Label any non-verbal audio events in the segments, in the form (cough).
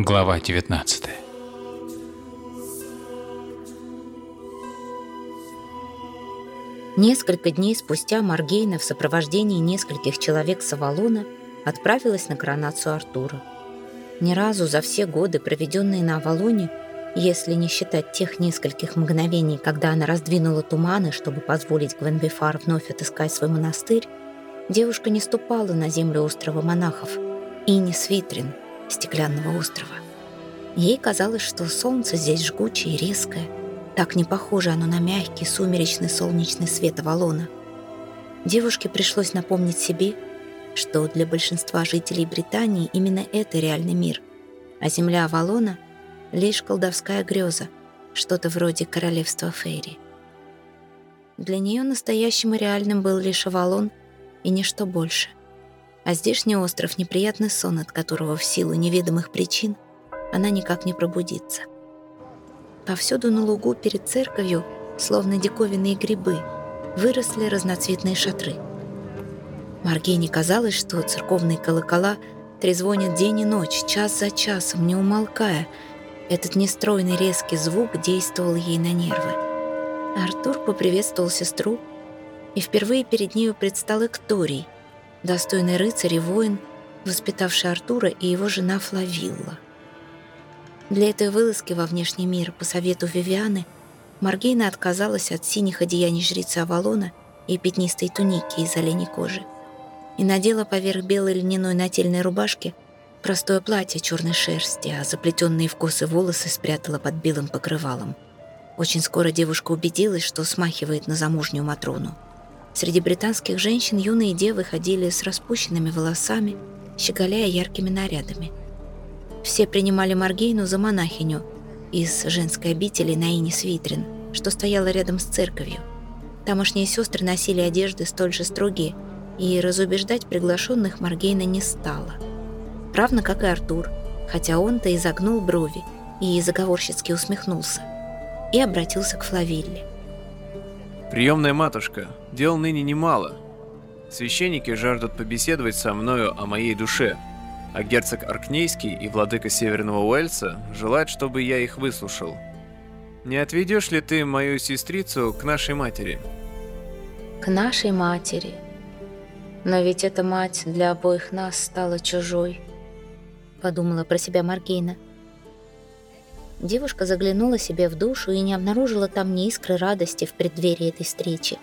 Глава 19 Несколько дней спустя Маргейна в сопровождении нескольких человек с отправилась на коронацию Артура. Ни разу за все годы, проведенные на Авалоне, если не считать тех нескольких мгновений, когда она раздвинула туманы, чтобы позволить Гвенбифар вновь отыскать свой монастырь, девушка не ступала на землю острова монахов. И не свитрин стеклянного острова. Ей казалось, что солнце здесь жгучее и резкое, так не похоже оно на мягкий сумеречный солнечный свет Авалона. Девушке пришлось напомнить себе, что для большинства жителей Британии именно это реальный мир, а земля Авалона — лишь колдовская греза, что-то вроде королевства Фейри. Для нее настоящим и реальным был лишь Авалон и ничто больше. А здешний остров — неприятный сон, от которого в силу неведомых причин она никак не пробудится. Повсюду на лугу перед церковью, словно диковинные грибы, выросли разноцветные шатры. Маргене казалось, что церковные колокола трезвонят день и ночь, час за часом, не умолкая. Этот нестройный резкий звук действовал ей на нервы. Артур поприветствовал сестру, и впервые перед нею предстал Экторий, достойный рыцарь и воин, воспитавший Артура и его жена Флавилла. Для этой вылазки во внешний мир по совету Вивианы Маргейна отказалась от синих одеяний жрицы Авалона и пятнистой туники из оленей кожи и надела поверх белой льняной нательной рубашки простое платье черной шерсти, а заплетенные в косы волосы спрятала под белым покрывалом. Очень скоро девушка убедилась, что смахивает на замужнюю Матрону. Среди британских женщин юные девы ходили с распущенными волосами, щеголяя яркими нарядами – все принимали Маргейну за монахиню из женской обители Наини Свитрин, что стояла рядом с церковью. Тамошние сестры носили одежды столь же строгие, и разубеждать приглашенных Маргейна не стала. Равно как и Артур, хотя он-то изогнул брови и заговорщицки усмехнулся, и обратился к Флавилле. «Приемная матушка, дел ныне немало. Священники жаждут побеседовать со мною о моей душе, а герцог Аркнейский и владыка Северного Уэльса желают, чтобы я их выслушал. Не отведешь ли ты мою сестрицу к нашей матери? К нашей матери? Но ведь эта мать для обоих нас стала чужой, подумала про себя Маргейна. Девушка заглянула себе в душу и не обнаружила там ни искры радости в преддверии этой встречи.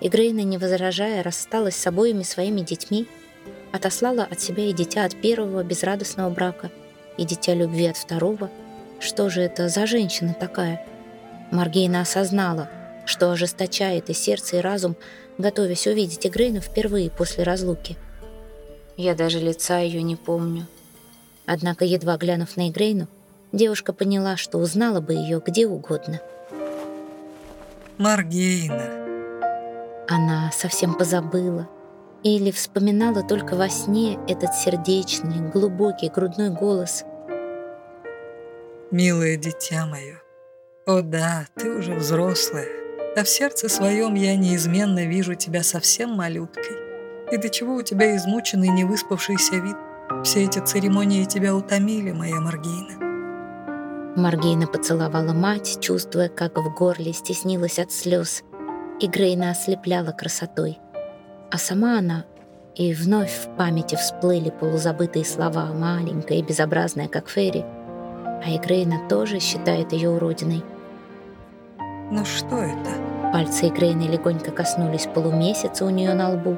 И Грейна, не возражая, рассталась с обоими своими детьми, отослала от себя и дитя от первого безрадостного брака, и дитя любви от второго. Что же это за женщина такая? Маргейна осознала, что ожесточает и сердце, и разум, готовясь увидеть Игрейну впервые после разлуки. Я даже лица ее не помню. Однако, едва глянув на Игрейну, девушка поняла, что узнала бы ее где угодно. Маргейна. Она совсем позабыла, или вспоминала только во сне этот сердечный, глубокий грудной голос. «Милое дитя мое, о да, ты уже взрослая, а в сердце своем я неизменно вижу тебя совсем малюткой. И до чего у тебя измученный невыспавшийся вид? Все эти церемонии тебя утомили, моя Маргейна». Маргейна поцеловала мать, чувствуя, как в горле стеснилась от слез, и Грейна ослепляла красотой – а сама она... И вновь в памяти всплыли полузабытые слова, маленькая и безобразная, как Ферри. А Игрейна тоже считает ее уродиной. «Ну что это?» Пальцы Игрейны легонько коснулись полумесяца у нее на лбу.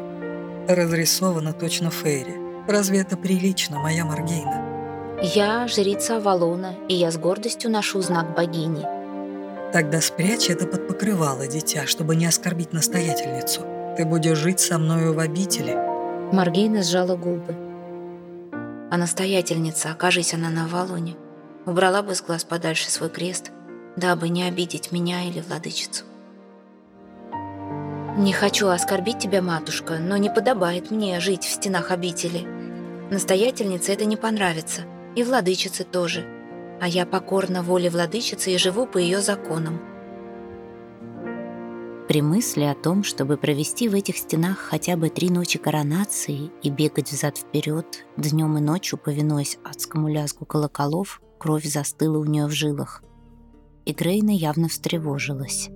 «Разрисовано точно Фейри. Разве это прилично, моя Маргейна?» «Я жрица Авалона, и я с гордостью ношу знак богини». «Тогда спрячь это под покрывало, дитя, чтобы не оскорбить настоятельницу». Ты будешь жить со мною в обители». Маргейна сжала губы. А настоятельница, окажись она на Авалоне, убрала бы с глаз подальше свой крест, дабы не обидеть меня или владычицу. «Не хочу оскорбить тебя, матушка, но не подобает мне жить в стенах обители. Настоятельнице это не понравится, и владычице тоже, а я покорна воле владычицы и живу по ее законам». При мысли о том, чтобы провести в этих стенах хотя бы три ночи коронации и бегать взад-вперед, днем и ночью повинуясь адскому лязгу колоколов, кровь застыла у нее в жилах. И Грейна явно встревожилась.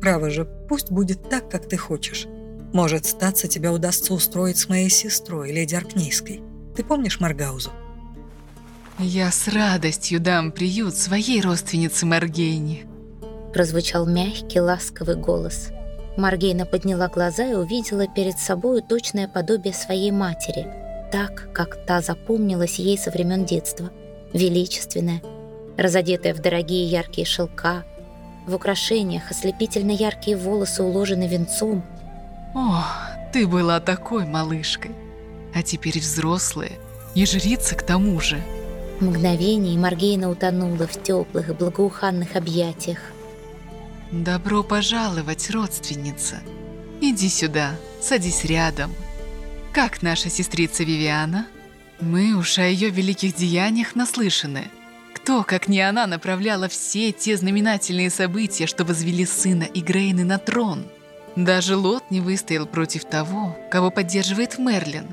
Право же, пусть будет так, как ты хочешь. Может, статься тебя удастся устроить с моей сестрой, леди Аркнейской. Ты помнишь Маргаузу? «Я с радостью дам приют своей родственнице Маргейне», прозвучал мягкий, ласковый голос. Маргейна подняла глаза и увидела перед собой точное подобие своей матери, так, как та запомнилась ей со времен детства. Величественная, разодетая в дорогие яркие шелка, в украшениях ослепительно яркие волосы уложены венцом. «О, ты была такой малышкой, а теперь взрослая и жрица к тому же». Мгновение, и Маргейна утонула в теплых и благоуханных объятиях. «Добро пожаловать, родственница. Иди сюда, садись рядом. Как наша сестрица Вивиана? Мы уж о ее великих деяниях наслышаны. Кто, как не она, направляла все те знаменательные события, что возвели сына Игрейны на трон? Даже Лот не выстоял против того, кого поддерживает Мерлин,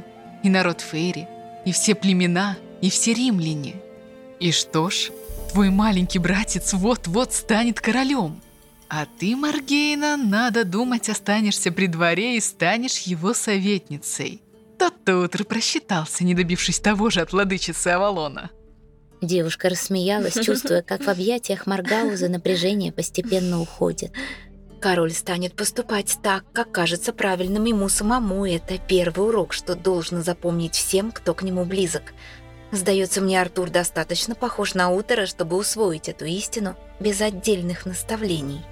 и народ Фейри, и все племена, и все римляне. И что ж, твой маленький братец вот-вот станет королем. А ты, Маргейна, надо думать, останешься при дворе и станешь его советницей. Тот-то утро просчитался, не добившись того же от владычицы Авалона. Девушка рассмеялась, чувствуя, как в объятиях Маргауза напряжение постепенно уходит. Король станет поступать так, как кажется правильным ему самому. Это первый урок, что должно запомнить всем, кто к нему близок. Сдается мне, Артур достаточно похож на Утера, чтобы усвоить эту истину без отдельных наставлений.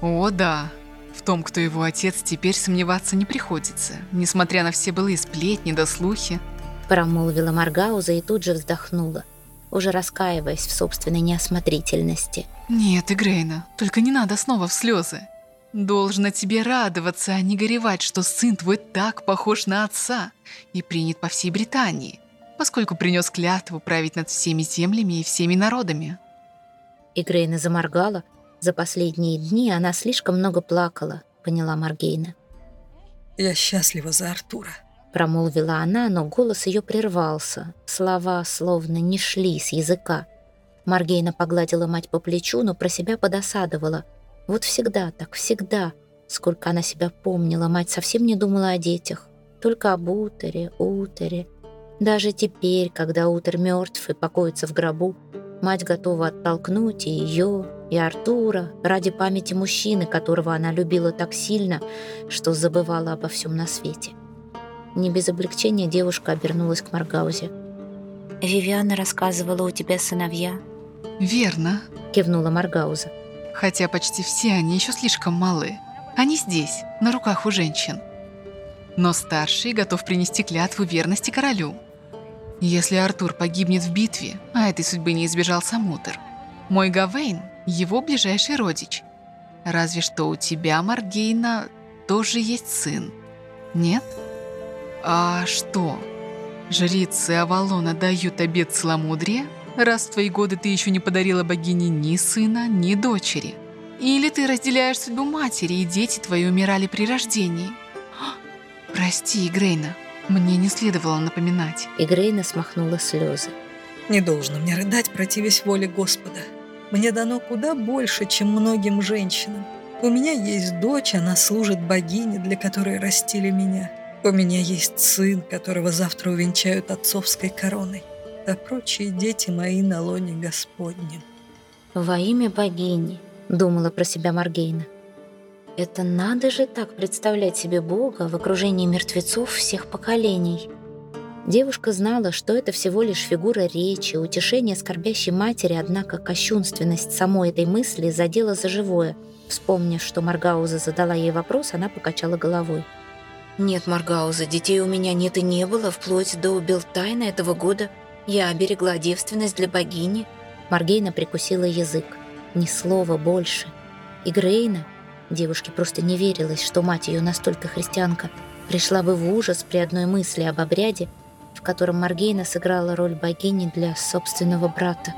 О, да. В том, кто его отец, теперь сомневаться не приходится, несмотря на все былые сплетни да слухи. Промолвила Маргауза и тут же вздохнула, уже раскаиваясь в собственной неосмотрительности. Нет, Игрейна, только не надо снова в слезы. Должно тебе радоваться, а не горевать, что сын твой так похож на отца и принят по всей Британии, поскольку принес клятву править над всеми землями и всеми народами. Игрейна заморгала, за последние дни она слишком много плакала, поняла Маргейна. «Я счастлива за Артура», — промолвила она, но голос ее прервался. Слова словно не шли с языка. Маргейна погладила мать по плечу, но про себя подосадовала. Вот всегда так, всегда. Сколько она себя помнила, мать совсем не думала о детях. Только об Утере, Утере. Даже теперь, когда Утер мертв и покоится в гробу, мать готова оттолкнуть и ее, и Артура ради памяти мужчины, которого она любила так сильно, что забывала обо всем на свете. Не без облегчения девушка обернулась к Маргаузе. «Вивиана рассказывала, у тебя сыновья?» «Верно», — кивнула Маргауза. «Хотя почти все они еще слишком малы. Они здесь, на руках у женщин. Но старший готов принести клятву верности королю. Если Артур погибнет в битве, а этой судьбы не избежал сам Утер, мой Гавейн его ближайший родич. Разве что у тебя, Маргейна, тоже есть сын. Нет? А что? Жрицы Авалона дают обет целомудрия, раз в твои годы ты еще не подарила богине ни сына, ни дочери? Или ты разделяешь судьбу матери, и дети твои умирали при рождении? Прости, Игрейна, мне не следовало напоминать. Игрейна смахнула слезы. Не должно мне рыдать, противясь воле Господа. Мне дано куда больше, чем многим женщинам. У меня есть дочь, она служит богине, для которой растили меня. У меня есть сын, которого завтра увенчают отцовской короной. А прочие дети мои на лоне Господнем. «Во имя богини», — думала про себя Маргейна. «Это надо же так представлять себе Бога в окружении мертвецов всех поколений». Девушка знала, что это всего лишь фигура речи, утешение скорбящей матери, однако кощунственность самой этой мысли задела за живое. Вспомнив, что Маргауза задала ей вопрос, она покачала головой. «Нет, Маргауза, детей у меня нет и не было, вплоть до Белтайна этого года. Я оберегла девственность для богини». Маргейна прикусила язык. Ни слова больше. И Грейна, девушке просто не верилось, что мать ее настолько христианка, пришла бы в ужас при одной мысли об обряде, в котором Маргейна сыграла роль богини для собственного брата.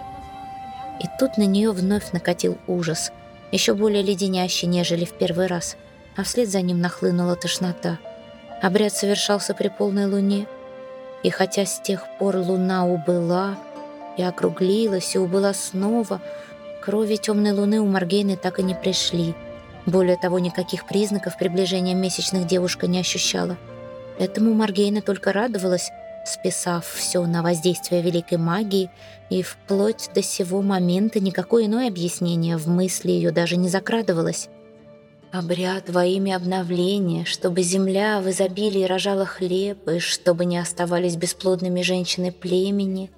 И тут на нее вновь накатил ужас, еще более леденящий, нежели в первый раз. а вслед за ним нахлынула тошнота. Обряд совершался при полной луне, и хотя с тех пор луна убыла и округлилась, и убыла снова, крови темной луны у Маргейны так и не пришли. Более того, никаких признаков приближения месячных девушка не ощущала. Этому Маргейна только радовалась, списав все на воздействие великой магии, и вплоть до сего момента никакое иное объяснение в мысли ее даже не закрадывалось. Обряд во имя обновления, чтобы земля в изобилии рожала хлеб, и чтобы не оставались бесплодными женщины племени.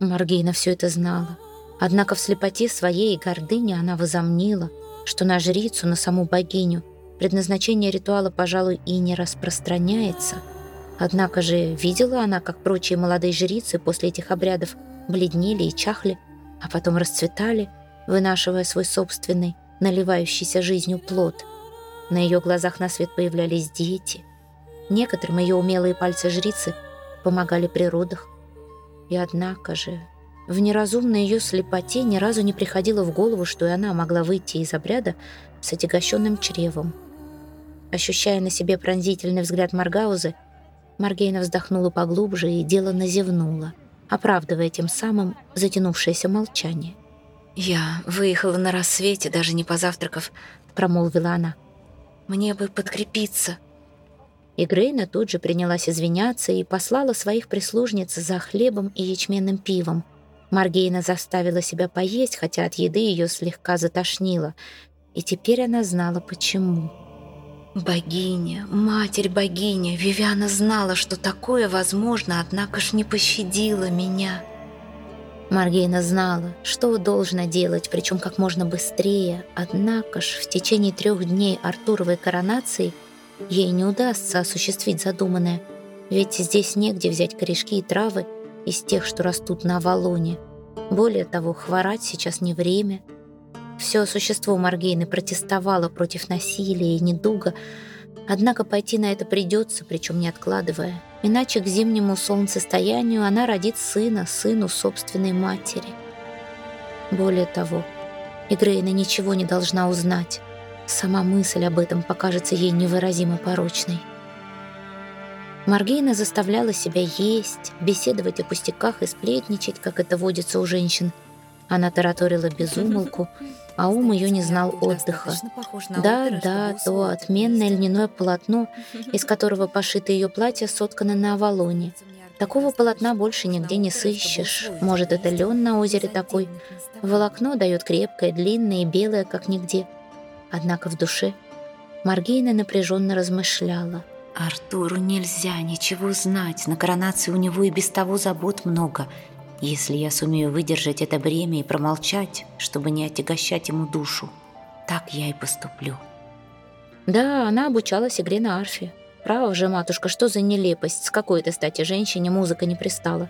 Маргейна все это знала. Однако в слепоте своей и гордыне она возомнила, что на жрицу, на саму богиню, предназначение ритуала, пожалуй, и не распространяется. Однако же видела она, как прочие молодые жрицы после этих обрядов бледнели и чахли, а потом расцветали, вынашивая свой собственный, наливающийся жизнью плод. На ее глазах на свет появлялись дети. Некоторым ее умелые пальцы жрицы помогали при родах. И однако же в неразумной ее слепоте ни разу не приходило в голову, что и она могла выйти из обряда с отягощенным чревом. Ощущая на себе пронзительный взгляд Маргаузы, Маргейна вздохнула поглубже и деланно зевнула, оправдывая тем самым затянувшееся молчание. «Я выехала на рассвете, даже не позавтракав», — промолвила она. «Мне бы подкрепиться». И Грейна тут же принялась извиняться и послала своих прислужниц за хлебом и ячменным пивом. Маргейна заставила себя поесть, хотя от еды ее слегка затошнило. И теперь она знала, почему. Богиня, матерь-богиня, Вивиана знала, что такое возможно, однако ж не пощадила меня. Маргейна знала, что должна делать, причем как можно быстрее, однако ж в течение трех дней Артуровой коронации – Ей не удастся осуществить задуманное, ведь здесь негде взять корешки и травы из тех, что растут на Авалоне. Более того, хворать сейчас не время. Все существо Маргейны протестовало против насилия и недуга, однако пойти на это придется, причем не откладывая. Иначе к зимнему солнцестоянию она родит сына, сыну собственной матери. Более того, Игрейна ничего не должна узнать. Сама мысль об этом покажется ей невыразимо порочной. Маргейна заставляла себя есть, беседовать о пустяках и сплетничать, как это водится у женщин. Она тараторила без умолку, а ум ее не знал отдыха. Да, да, то отменное льняное полотно, из которого пошито ее платье, соткано на Авалоне. Такого полотна больше нигде не сыщешь. Может, это лен на озере такой. Волокно дает крепкое, длинное и белое, как нигде. Однако в душе Маргейна напряженно размышляла. «Артуру нельзя ничего знать. На коронации у него и без того забот много. Если я сумею выдержать это бремя и промолчать, чтобы не отягощать ему душу, так я и поступлю». Да, она обучалась игре на арфе. Право же, матушка, что за нелепость, с какой-то стати женщине музыка не пристала.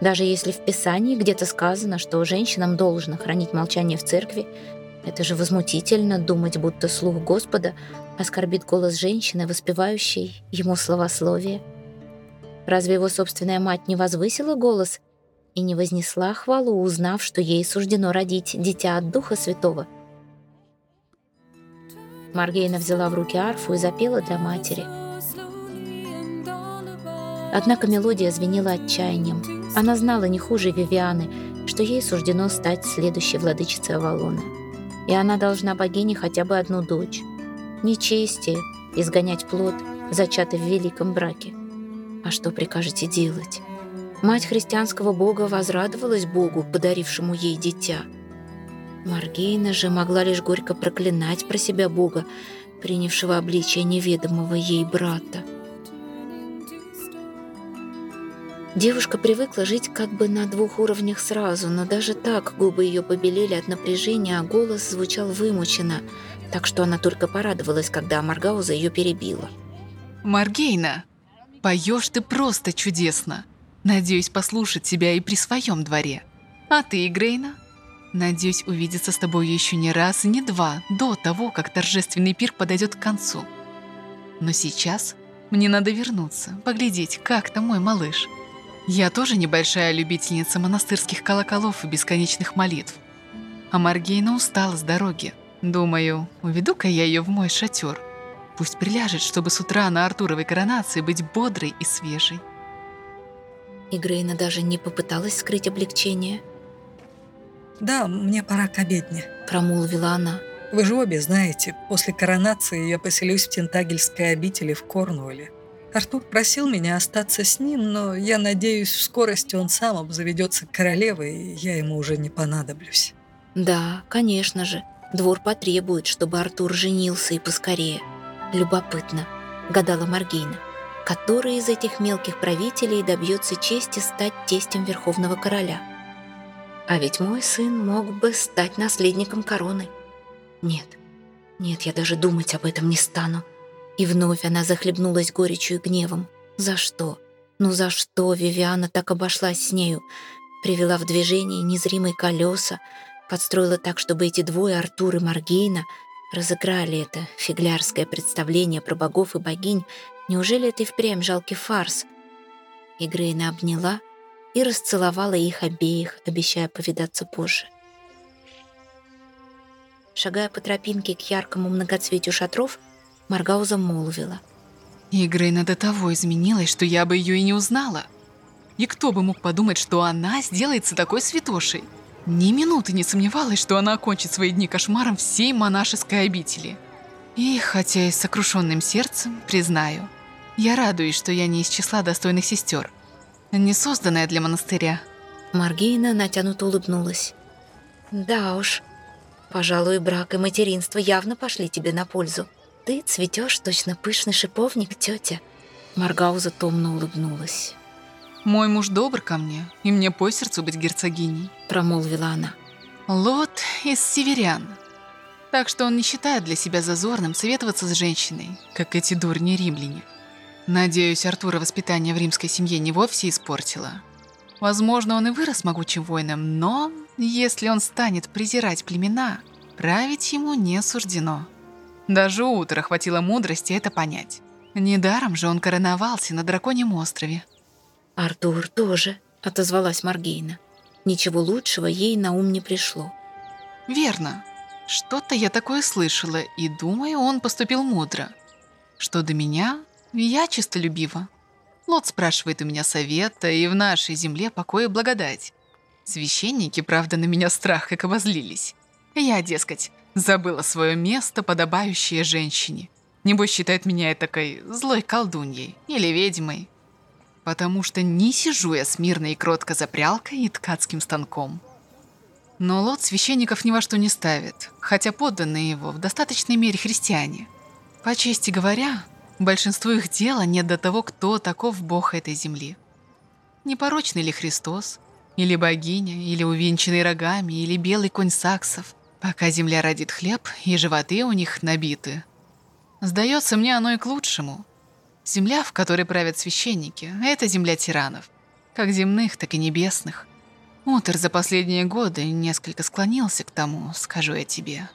Даже если в Писании где-то сказано, что женщинам должно хранить молчание в церкви, это же возмутительно думать, будто слух Господа оскорбит голос женщины, воспевающей ему словословие. Разве его собственная мать не возвысила голос и не вознесла хвалу, узнав, что ей суждено родить дитя от Духа Святого? Маргейна взяла в руки арфу и запела для матери. Однако мелодия звенела отчаянием. Она знала не хуже Вивианы, что ей суждено стать следующей владычицей Авалона и она должна богине хотя бы одну дочь. Нечестие — изгонять плод, зачатый в великом браке. А что прикажете делать? Мать христианского бога возрадовалась богу, подарившему ей дитя. Маргейна же могла лишь горько проклинать про себя бога, принявшего обличие неведомого ей брата. Девушка привыкла жить как бы на двух уровнях сразу, но даже так губы ее побелели от напряжения, а голос звучал вымученно, так что она только порадовалась, когда Маргауза ее перебила. «Маргейна, поешь ты просто чудесно. Надеюсь послушать тебя и при своем дворе. А ты, Грейна? Надеюсь увидеться с тобой еще не раз и не два до того, как торжественный пир подойдет к концу. Но сейчас мне надо вернуться, поглядеть, как там мой малыш». Я тоже небольшая любительница монастырских колоколов и бесконечных молитв. А Маргейна устала с дороги. Думаю, уведу-ка я ее в мой шатер. Пусть приляжет, чтобы с утра на Артуровой коронации быть бодрой и свежей. И Грейна даже не попыталась скрыть облегчение. «Да, мне пора к обедне», — промолвила она. «Вы же обе знаете, после коронации я поселюсь в Тентагельской обители в Корнуолле. Артур просил меня остаться с ним, но я надеюсь, в скорости он сам обзаведется королевой, и я ему уже не понадоблюсь». «Да, конечно же. Двор потребует, чтобы Артур женился и поскорее. Любопытно», — гадала Маргейна который из этих мелких правителей добьется чести стать тестем Верховного Короля. А ведь мой сын мог бы стать наследником короны. Нет, нет, я даже думать об этом не стану. И вновь она захлебнулась горечью и гневом. За что? Ну за что Вивиана так обошлась с нею? Привела в движение незримые колеса, подстроила так, чтобы эти двое, Артур и Маргейна, разыграли это фиглярское представление про богов и богинь Неужели это и впрямь жалкий фарс? И Грейна обняла и расцеловала их обеих, обещая повидаться позже. Шагая по тропинке к яркому многоцветию шатров, Маргауза молвила. И Грейна до того изменилась, что я бы ее и не узнала. И кто бы мог подумать, что она сделается такой святошей? Ни минуты не сомневалась, что она окончит свои дни кошмаром всей монашеской обители. И, хотя и с сокрушенным сердцем, признаю, я радуюсь, что я не из числа достойных сестер, не созданная для монастыря. Маргейна натянуто улыбнулась. Да уж, пожалуй, брак и материнство явно пошли тебе на пользу. Ты цветешь точно пышный шиповник, тетя. Маргауза томно улыбнулась. «Мой муж добр ко мне, и мне по сердцу быть герцогиней», — промолвила она. «Лот из северян, так что он не считает для себя зазорным советоваться с женщиной, как эти дурни римляне. Надеюсь, Артура воспитание в римской семье не вовсе испортило. Возможно, он и вырос могучим воином, но если он станет презирать племена, править ему не суждено. Даже утро хватило мудрости это понять. Недаром же он короновался на Драконьем острове. «Артур тоже», — отозвалась Маргейна. Ничего лучшего ей на ум не пришло. «Верно. Что-то я такое слышала, и думаю, он поступил мудро. Что до меня, я чистолюбива. Лот спрашивает у меня совета, и в нашей земле покой и благодать. Священники, правда, на меня страх как обозлились. Я, дескать, забыла свое место, подобающее женщине. Небось считает меня такой злой колдуньей или ведьмой. Потому что не сижу я смирно и кротко за прялкой и ткацким станком. Но Лот священников ни во что не ставит, хотя подданные его в достаточной мере христиане. По чести говоря, Большинству их дела нет до того, кто таков бог этой земли. Непорочный ли Христос, или богиня, или увенчанный рогами, или белый конь саксов, пока земля родит хлеб, и животы у них набиты. Сдается мне оно и к лучшему. Земля, в которой правят священники, это земля тиранов, как земных, так и небесных. Утер за последние годы несколько склонился к тому, скажу я тебе.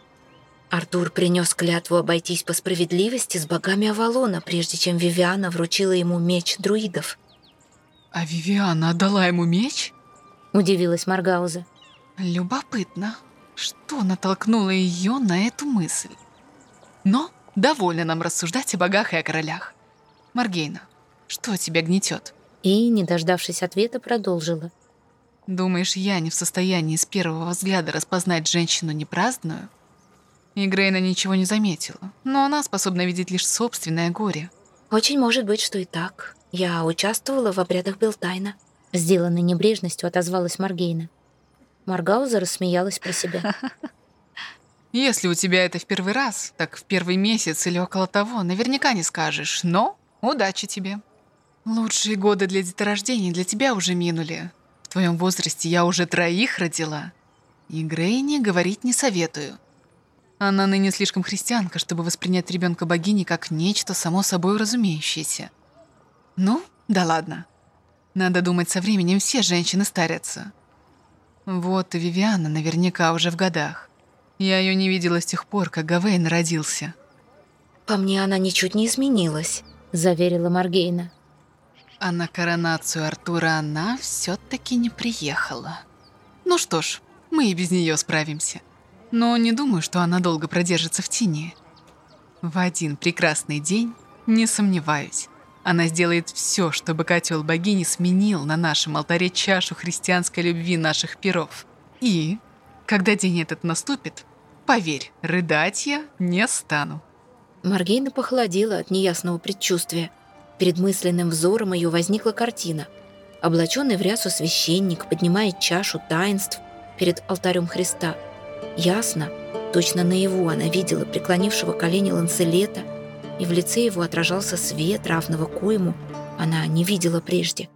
Артур принес клятву обойтись по справедливости с богами Авалона, прежде чем Вивиана вручила ему меч друидов. «А Вивиана отдала ему меч?» – удивилась Маргауза. «Любопытно, что натолкнуло ее на эту мысль? Но довольно нам рассуждать о богах и о королях. Маргейна, что тебя гнетет?» И, не дождавшись ответа, продолжила. «Думаешь, я не в состоянии с первого взгляда распознать женщину непраздную?» И Грейна ничего не заметила, но она способна видеть лишь собственное горе. «Очень может быть, что и так. Я участвовала в обрядах Белтайна». Сделанной небрежностью отозвалась Маргейна. Маргауза рассмеялась про себя. (laughs) «Если у тебя это в первый раз, так в первый месяц или около того, наверняка не скажешь, но удачи тебе. Лучшие годы для деторождения для тебя уже минули. В твоем возрасте я уже троих родила. И Грейне говорить не советую. Она ныне слишком христианка, чтобы воспринять ребенка богини как нечто само собой разумеющееся. Ну, да ладно. Надо думать, со временем все женщины старятся. Вот и Вивиана наверняка уже в годах. Я ее не видела с тех пор, как Гавейн родился. «По мне она ничуть не изменилась», — заверила Маргейна. А на коронацию Артура она все таки не приехала. Ну что ж, мы и без нее справимся но не думаю, что она долго продержится в тени. В один прекрасный день, не сомневаюсь, она сделает все, чтобы котел богини сменил на нашем алтаре чашу христианской любви наших перов. И, когда день этот наступит, поверь, рыдать я не стану. Маргейна похолодела от неясного предчувствия. Перед мысленным взором ее возникла картина. Облаченный в рясу священник поднимает чашу таинств перед алтарем Христа. Ясно, точно наяву она видела преклонившего колени Ланселета, и в лице его отражался свет, равного коему она не видела прежде.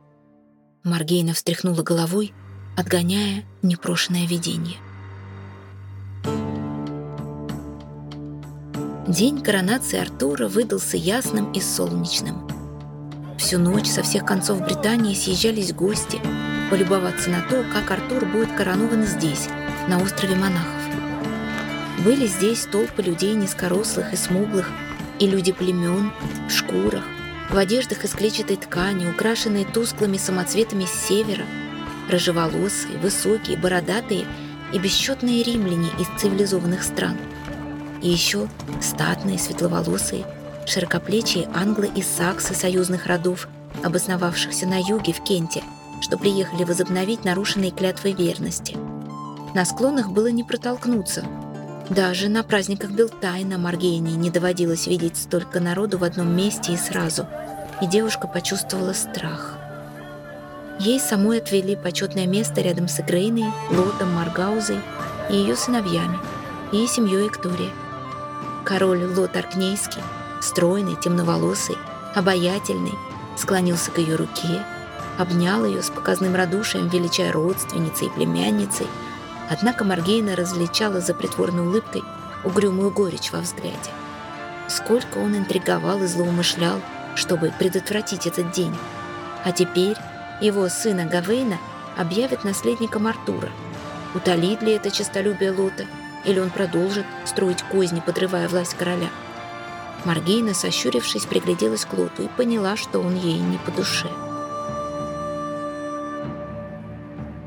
Маргейна встряхнула головой, отгоняя непрошенное видение. День коронации Артура выдался ясным и солнечным. Всю ночь со всех концов Британии съезжались гости полюбоваться на то, как Артур будет коронован здесь, на острове монахов. Были здесь толпы людей низкорослых и смуглых, и люди племен, в шкурах, в одеждах из клетчатой ткани, украшенные тусклыми самоцветами с севера, рыжеволосые, высокие, бородатые и бесчетные римляне из цивилизованных стран – и еще статные, светловолосые, широкоплечие англы и саксы союзных родов, обосновавшихся на юге в Кенте, что приехали возобновить нарушенные клятвы верности. На склонах было не протолкнуться. Даже на праздниках Белтайна Маргейне не доводилось видеть столько народу в одном месте и сразу, и девушка почувствовала страх. Ей самой отвели почетное место рядом с Игрейной, Лотом, Маргаузой и ее сыновьями, и семьей Виктории. Король Лот Аркнейский, стройный, темноволосый, обаятельный, склонился к ее руке, обнял ее с показным радушием, величая родственницей и племянницей, однако Маргейна различала за притворной улыбкой угрюмую горечь во взгляде. Сколько он интриговал и злоумышлял, чтобы предотвратить этот день. А теперь его сына Гавейна объявят наследником Артура. Утолит ли это честолюбие Лота – или он продолжит строить козни, подрывая власть короля? Маргейна, сощурившись, пригляделась к Лоту и поняла, что он ей не по душе.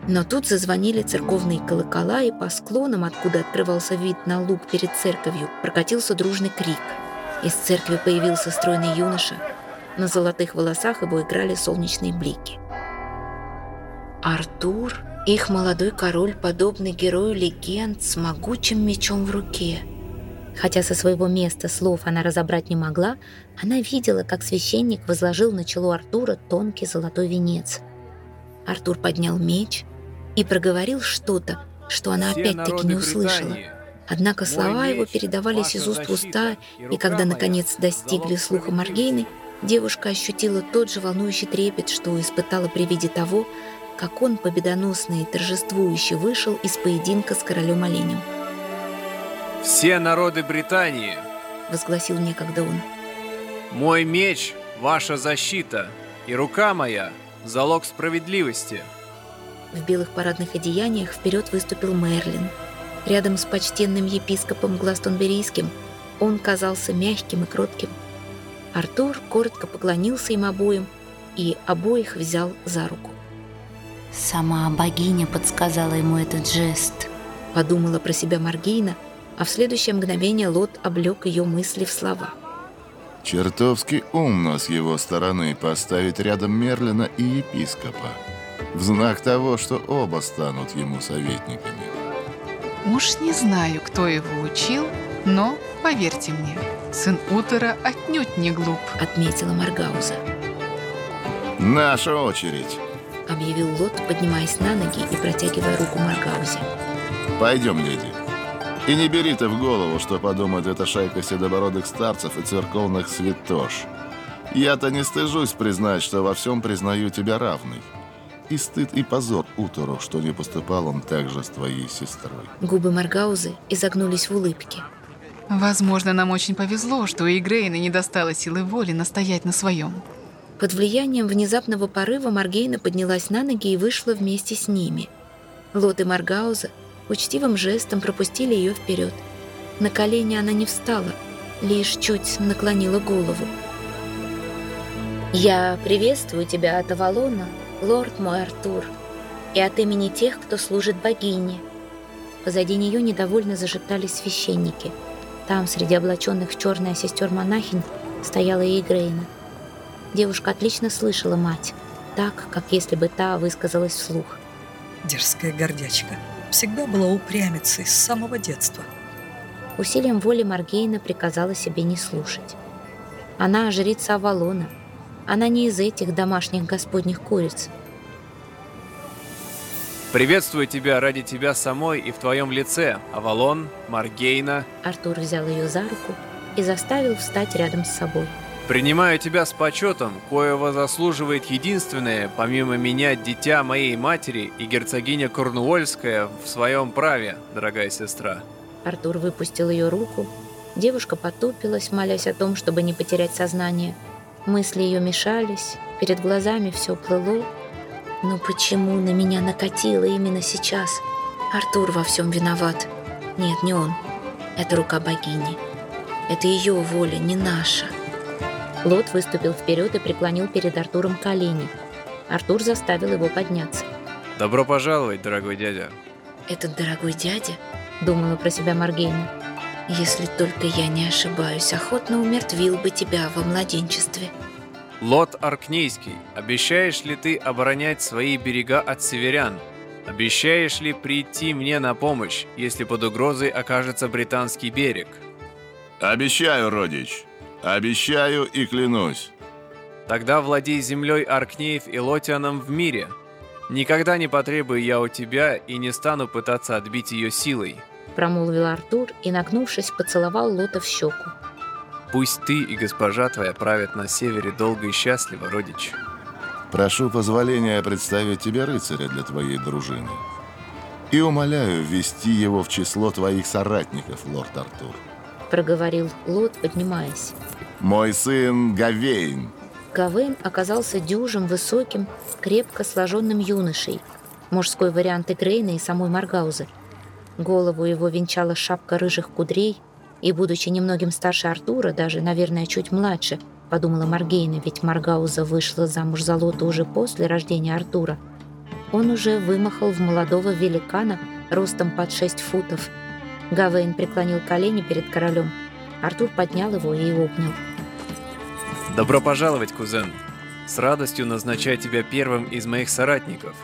Но тут зазвонили церковные колокола, и по склонам, откуда открывался вид на луг перед церковью, прокатился дружный крик. Из церкви появился стройный юноша. На золотых волосах его играли солнечные блики. «Артур?» Их молодой король, подобный герою легенд, с могучим мечом в руке. Хотя со своего места слов она разобрать не могла, она видела, как священник возложил на чело Артура тонкий золотой венец. Артур поднял меч и проговорил что-то, что она опять-таки не услышала. Однако слова его передавались из уст в уста, и когда, наконец, достигли слуха Маргейны, девушка ощутила тот же волнующий трепет, что испытала при виде того, как он победоносно и торжествующе вышел из поединка с королем оленем. «Все народы Британии!» — возгласил некогда он. «Мой меч — ваша защита, и рука моя — залог справедливости!» В белых парадных одеяниях вперед выступил Мерлин. Рядом с почтенным епископом Гластонберийским он казался мягким и кротким. Артур коротко поклонился им обоим и обоих взял за руку. Сама богиня подсказала ему этот жест. Подумала про себя Маргейна, а в следующее мгновение Лот облег ее мысли в слова. Чертовски умно с его стороны поставить рядом Мерлина и епископа. В знак того, что оба станут ему советниками. Уж не знаю, кто его учил, но, поверьте мне, сын Утера отнюдь не глуп, отметила Маргауза. Наша очередь. — объявил Лот, поднимаясь на ноги и протягивая руку Маргаузе. «Пойдем, леди. И не бери ты в голову, что подумает эта шайка седобородых старцев и церковных святош. Я-то не стыжусь признать, что во всем признаю тебя равной. И стыд, и позор Утору, что не поступал он так же с твоей сестрой». Губы Маргаузы изогнулись в улыбке. «Возможно, нам очень повезло, что у Игрейна не достало силы воли настоять на своем». Под влиянием внезапного порыва Маргейна поднялась на ноги и вышла вместе с ними. Лот и Маргауза учтивым жестом пропустили ее вперед. На колени она не встала, лишь чуть наклонила голову. «Я приветствую тебя от Авалона, лорд мой Артур, и от имени тех, кто служит богине». Позади нее недовольно зашептали священники. Там, среди облаченных в черное сестер-монахинь, стояла и Грейна. Девушка отлично слышала мать, так, как если бы та высказалась вслух. Дерзкая гордячка. Всегда была упрямицей с самого детства. Усилием воли Маргейна приказала себе не слушать. Она жрица Авалона. Она не из этих домашних господних куриц. Приветствую тебя ради тебя самой и в твоем лице, Авалон, Маргейна. Артур взял ее за руку и заставил встать рядом с собой. Принимаю тебя с почетом, коего заслуживает единственное, помимо меня, дитя моей матери и герцогиня Корнуольская в своем праве, дорогая сестра. Артур выпустил ее руку. Девушка потупилась, молясь о том, чтобы не потерять сознание. Мысли ее мешались, перед глазами все плыло. Но почему на меня накатило именно сейчас? Артур во всем виноват. Нет, не он. Это рука богини. Это ее воля, не наша. Лот выступил вперед и преклонил перед Артуром колени. Артур заставил его подняться. Добро пожаловать, дорогой дядя. «Этот дорогой дядя?» — думала про себя Маргейна. «Если только я не ошибаюсь, охотно умертвил бы тебя во младенчестве». Лот Аркнейский, обещаешь ли ты оборонять свои берега от северян? Обещаешь ли прийти мне на помощь, если под угрозой окажется британский берег? Обещаю, родич. Обещаю и клянусь. Тогда владей землей Аркнеев и Лотианом в мире. Никогда не потребую я у тебя и не стану пытаться отбить ее силой. Промолвил Артур и, нагнувшись, поцеловал Лота в щеку. Пусть ты и госпожа твоя правят на севере долго и счастливо, родич. Прошу позволения представить тебе рыцаря для твоей дружины. И умоляю ввести его в число твоих соратников, лорд Артур. Проговорил Лот, поднимаясь. Мой сын Гавейн. Гавейн оказался дюжим, высоким, крепко сложенным юношей. Мужской вариант Игрейна и самой Маргаузы. Голову его венчала шапка рыжих кудрей, и, будучи немногим старше Артура, даже, наверное, чуть младше, подумала Маргейна, ведь Маргауза вышла замуж за Лота уже после рождения Артура, он уже вымахал в молодого великана ростом под 6 футов. Гавейн преклонил колени перед королем. Артур поднял его и обнял. Добро пожаловать, кузен. С радостью назначаю тебя первым из моих соратников.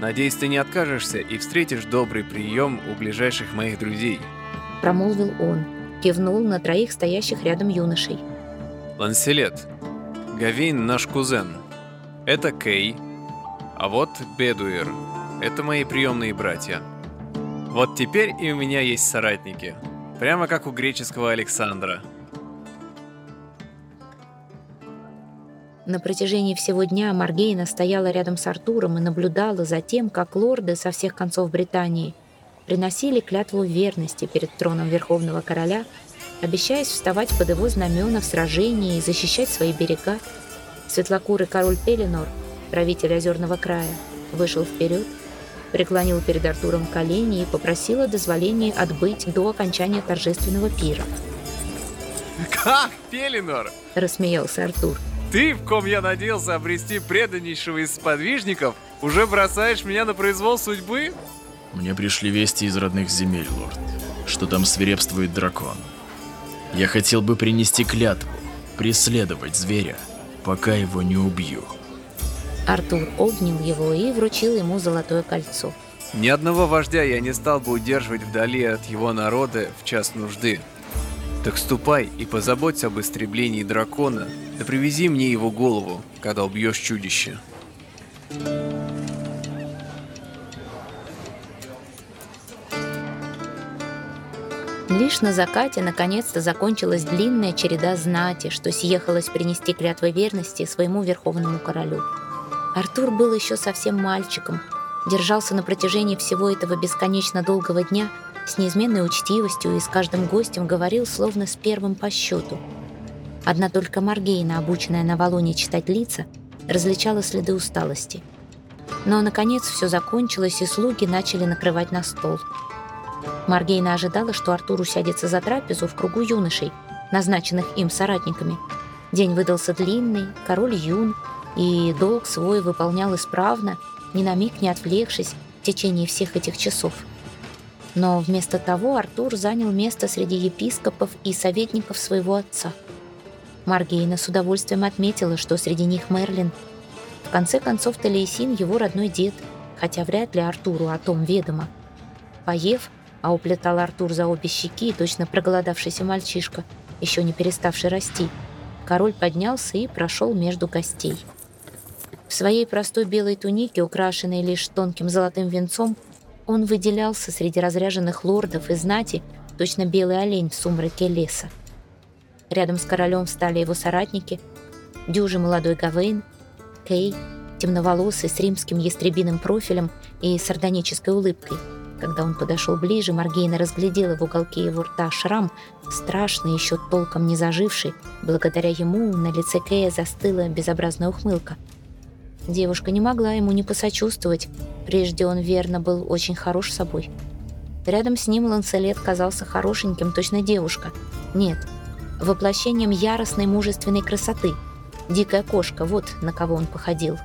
Надеюсь, ты не откажешься и встретишь добрый прием у ближайших моих друзей. Промолвил он, кивнул на троих стоящих рядом юношей. Ланселет, Гавейн наш кузен. Это Кей. А вот Бедуир. Это мои приемные братья. Вот теперь и у меня есть соратники. Прямо как у греческого Александра. На протяжении всего дня Маргейна стояла рядом с Артуром и наблюдала за тем, как лорды со всех концов Британии приносили клятву верности перед троном Верховного Короля, обещаясь вставать под его знамена в сражении и защищать свои берега. Светлокурый король Пеленор, правитель Озерного края, вышел вперед, преклонил перед Артуром колени и попросил о дозволении отбыть до окончания торжественного пира. Как, Пеленор? Рассмеялся Артур. Ты, в ком я надеялся обрести преданнейшего из сподвижников, уже бросаешь меня на произвол судьбы? Мне пришли вести из родных земель, лорд, что там свирепствует дракон. Я хотел бы принести клятву, преследовать зверя, пока его не убью. Артур обнял его и вручил ему золотое кольцо. Ни одного вождя я не стал бы удерживать вдали от его народа в час нужды. Так ступай и позаботься об истреблении дракона, да привези мне его голову, когда убьешь чудище. Лишь на закате наконец-то закончилась длинная череда знати, что съехалась принести клятвы верности своему верховному королю. Артур был еще совсем мальчиком, держался на протяжении всего этого бесконечно долгого дня с неизменной учтивостью и с каждым гостем говорил словно с первым по счету. Одна только Маргейна, обученная на Валоне читать лица, различала следы усталости. Но, наконец, все закончилось, и слуги начали накрывать на стол. Маргейна ожидала, что Артур усядется за трапезу в кругу юношей, назначенных им соратниками. День выдался длинный, король юн, и долг свой выполнял исправно, ни на миг не отвлекшись в течение всех этих часов. Но вместо того Артур занял место среди епископов и советников своего отца. Маргейна с удовольствием отметила, что среди них Мерлин. В конце концов, Талейсин — его родной дед, хотя вряд ли Артуру о том ведомо. Поев, а уплетал Артур за обе щеки, точно проголодавшийся мальчишка, еще не переставший расти, король поднялся и прошел между гостей. В своей простой белой тунике, украшенной лишь тонким золотым венцом, он выделялся среди разряженных лордов и знати, точно белый олень в сумраке леса. Рядом с королем встали его соратники, дюжий молодой Гавейн, Кей, темноволосый с римским ястребиным профилем и сардонической улыбкой. Когда он подошел ближе, Маргейна разглядела в уголке его рта шрам, страшный, еще толком не заживший. Благодаря ему на лице Кея застыла безобразная ухмылка. Девушка не могла ему не посочувствовать. Прежде он верно был очень хорош собой. Рядом с ним Ланселет казался хорошеньким, точно девушка. Нет, воплощением яростной мужественной красоты. Дикая кошка, вот на кого он походил.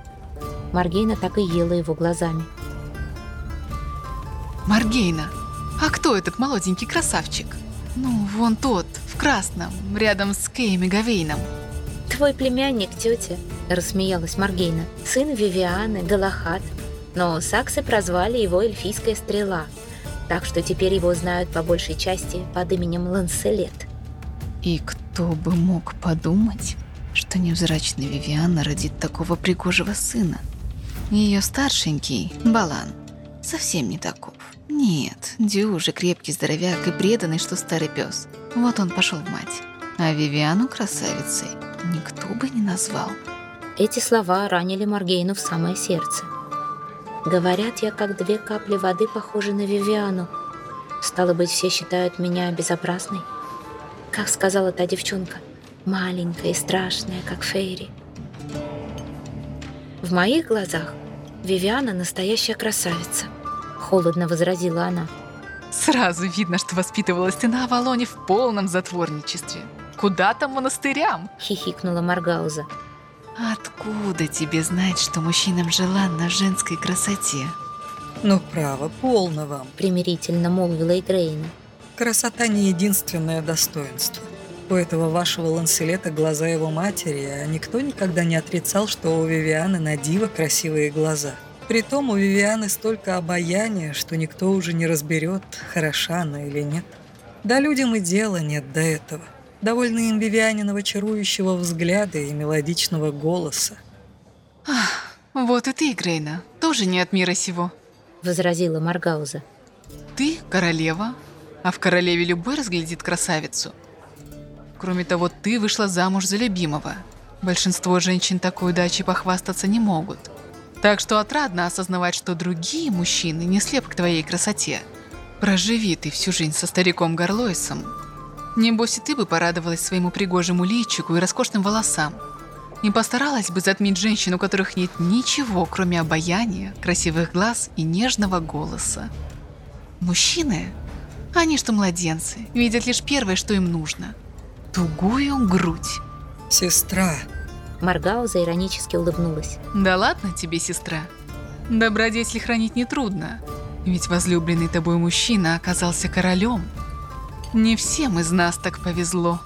Маргейна так и ела его глазами. Маргейна, а кто этот молоденький красавчик? Ну, вон тот, в красном, рядом с Кейми Гавейном. «Твой племянник, тетя», — рассмеялась Маргейна. «Сын Вивианы, Галахат. Но саксы прозвали его Эльфийская стрела, так что теперь его знают по большей части под именем Ланселет». И кто бы мог подумать, что невзрачная Вивиана родит такого пригожего сына? Ее старшенький, Балан, совсем не таков. Нет, дюжи крепкий здоровяк и преданный, что старый пес. Вот он пошел в мать. А Вивиану красавицей никто бы не назвал. Эти слова ранили Маргейну в самое сердце. Говорят, я как две капли воды похожа на Вивиану. Стало быть, все считают меня безобразной. Как сказала та девчонка, маленькая и страшная, как Фейри. В моих глазах Вивиана настоящая красавица, холодно возразила она. Сразу видно, что воспитывалась ты на Авалоне в полном затворничестве. Куда там монастырям? Хихикнула Маргауза. Откуда тебе знать, что мужчинам желанна женской красоте? Ну, право, полно вам. Примирительно молвила Игрейна. Красота не единственное достоинство. У этого вашего Ланселета глаза его матери, а никто никогда не отрицал, что у Вивианы на диво красивые глаза. Притом у Вивианы столько обаяния, что никто уже не разберет, хороша она или нет. Да людям и дела нет до этого. Довольно им Вивианиного чарующего взгляда и мелодичного голоса. Ах, вот и ты, Грейна, тоже не от мира сего. Возразила Маргауза. Ты королева, а в королеве любой разглядит красавицу. Кроме того, ты вышла замуж за любимого. Большинство женщин такой удачей похвастаться не могут. Так что отрадно осознавать, что другие мужчины не слепы к твоей красоте. Проживи ты всю жизнь со стариком Горлойсом. Небось и ты бы порадовалась своему пригожему личику и роскошным волосам. Не постаралась бы затмить женщин, у которых нет ничего, кроме обаяния, красивых глаз и нежного голоса. Мужчины, они что младенцы, видят лишь первое, что им нужно – тугую грудь. Сестра, Маргауза иронически улыбнулась. Да ладно тебе, сестра. Добродетель хранить нетрудно, ведь возлюбленный тобой мужчина оказался королем. Не всем из нас так повезло.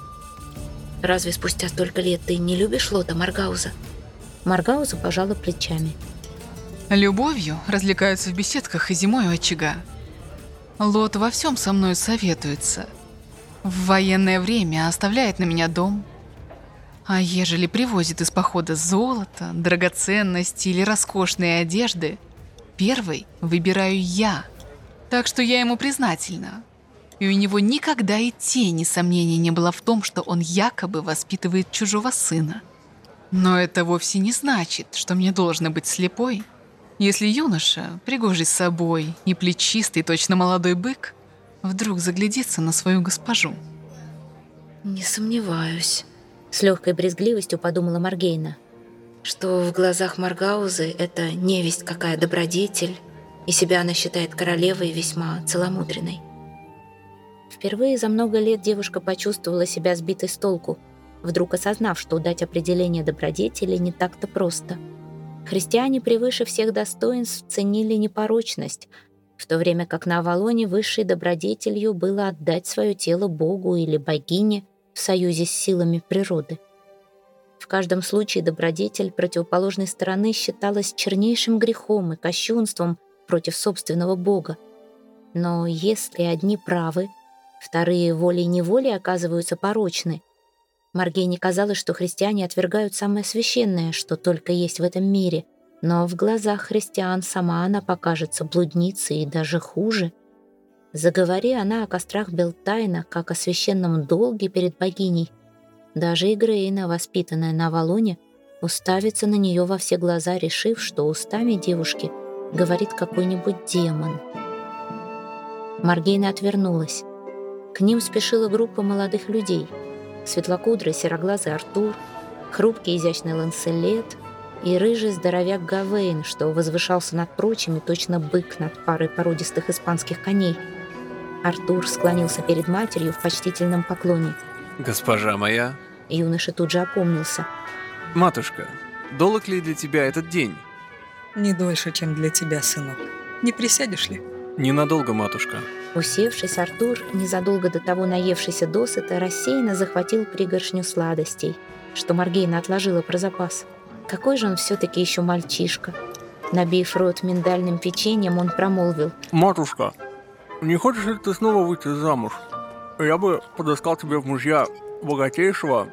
Разве спустя столько лет ты не любишь Лота Маргауза? Маргауза пожала плечами. Любовью развлекаются в беседках и зимой у очага. Лот во всем со мной советуется. В военное время оставляет на меня дом, а ежели привозит из похода золото, драгоценности или роскошные одежды, первый выбираю я. Так что я ему признательна. И у него никогда и тени сомнений не было в том, что он якобы воспитывает чужого сына. Но это вовсе не значит, что мне должно быть слепой. Если юноша, пригожий с собой и плечистый, точно молодой бык, вдруг заглядится на свою госпожу. «Не сомневаюсь», с легкой брезгливостью подумала Маргейна, что в глазах Маргаузы это невесть какая добродетель, и себя она считает королевой весьма целомудренной. Впервые за много лет девушка почувствовала себя сбитой с толку, вдруг осознав, что дать определение добродетели не так-то просто. Христиане превыше всех достоинств ценили непорочность, в то время как на Авалоне высшей добродетелью было отдать свое тело Богу или богине в союзе с силами природы. В каждом случае добродетель противоположной стороны считалась чернейшим грехом и кощунством против собственного Бога. Но если одни правы, вторые волей-неволей оказываются порочны. Маргейне казалось, что христиане отвергают самое священное, что только есть в этом мире — но в глазах христиан сама она покажется блудницей и даже хуже. Заговори она о кострах Белтайна, как о священном долге перед богиней. Даже Игрейна, воспитанная на Авалоне, уставится на нее во все глаза, решив, что устами девушки говорит какой-нибудь демон. Маргейна отвернулась. К ним спешила группа молодых людей. Светлокудрый сероглазый Артур, хрупкий изящный Ланселет — и рыжий здоровяк Гавейн, что возвышался над прочими, точно бык над парой породистых испанских коней. Артур склонился перед матерью в почтительном поклоне. «Госпожа моя!» Юноша тут же опомнился. «Матушка, долг ли для тебя этот день?» Не дольше, чем для тебя, сынок. Не присядешь ли? Ненадолго, матушка. Усевшись, Артур, незадолго до того наевшийся досыта, рассеянно захватил пригоршню сладостей, что Маргейна отложила про запас. Какой же он все-таки еще мальчишка. Набив рот миндальным печеньем, он промолвил. «Матушка, не хочешь ли ты снова выйти замуж? Я бы подыскал тебе в мужья богатейшего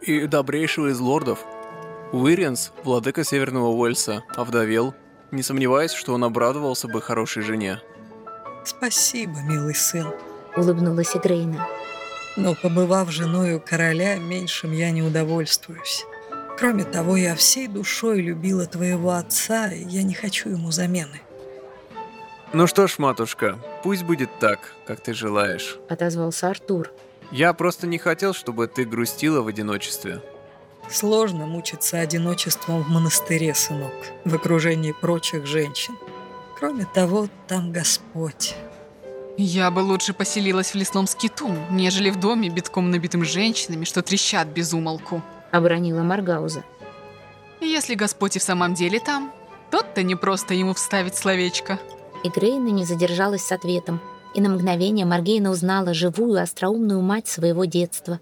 и добрейшего из лордов». Уиренс, владыка Северного Уэльса, овдовел, не сомневаясь, что он обрадовался бы хорошей жене. «Спасибо, милый сын», — улыбнулась Игрейна. «Но побывав женою короля, меньшим я не удовольствуюсь. Кроме того, я всей душой любила твоего отца, и я не хочу ему замены. Ну что ж, матушка, пусть будет так, как ты желаешь. Отозвался Артур. Я просто не хотел, чтобы ты грустила в одиночестве. Сложно мучиться одиночеством в монастыре, сынок, в окружении прочих женщин. Кроме того, там Господь. Я бы лучше поселилась в лесном скиту, нежели в доме, битком набитым женщинами, что трещат без умолку. — обронила Маргауза. «Если Господь и в самом деле там, тот-то не просто ему вставить словечко». И Грейна не задержалась с ответом, и на мгновение Маргейна узнала живую, остроумную мать своего детства.